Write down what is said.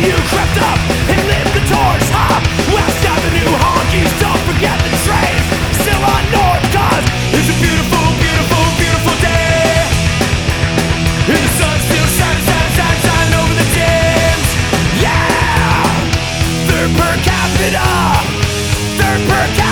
you crept up and lit the torch. West Avenue don't forget the. Still on North, it's a beautiful, beautiful, beautiful day. And the sun's still shining, shining, shining, over the Yeah! Third per capita! Third per capita!